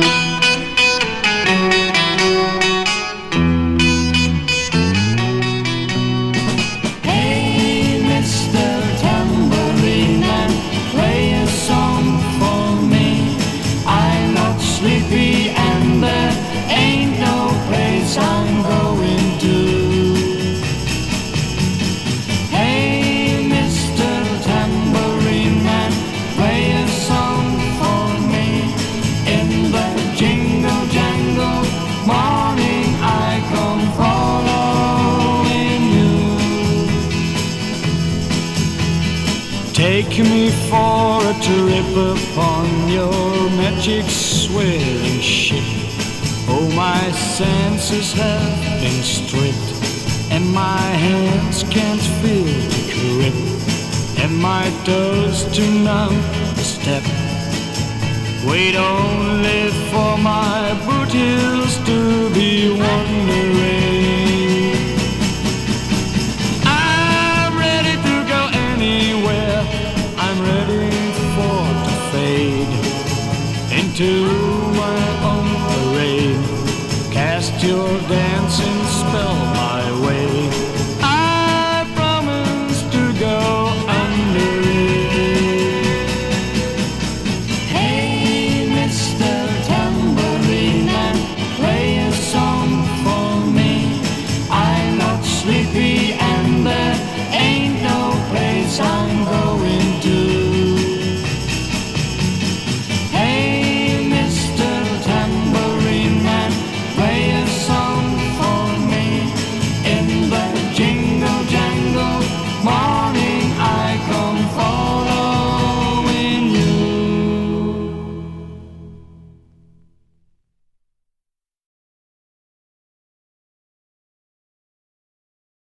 Hey, Take me for a trip upon your magic swirling ship. Oh, my senses have been stripped, and my hands can't feel the grip, and my toes too numb to step. Wait only for my boot heels into my own parade. Cast your spell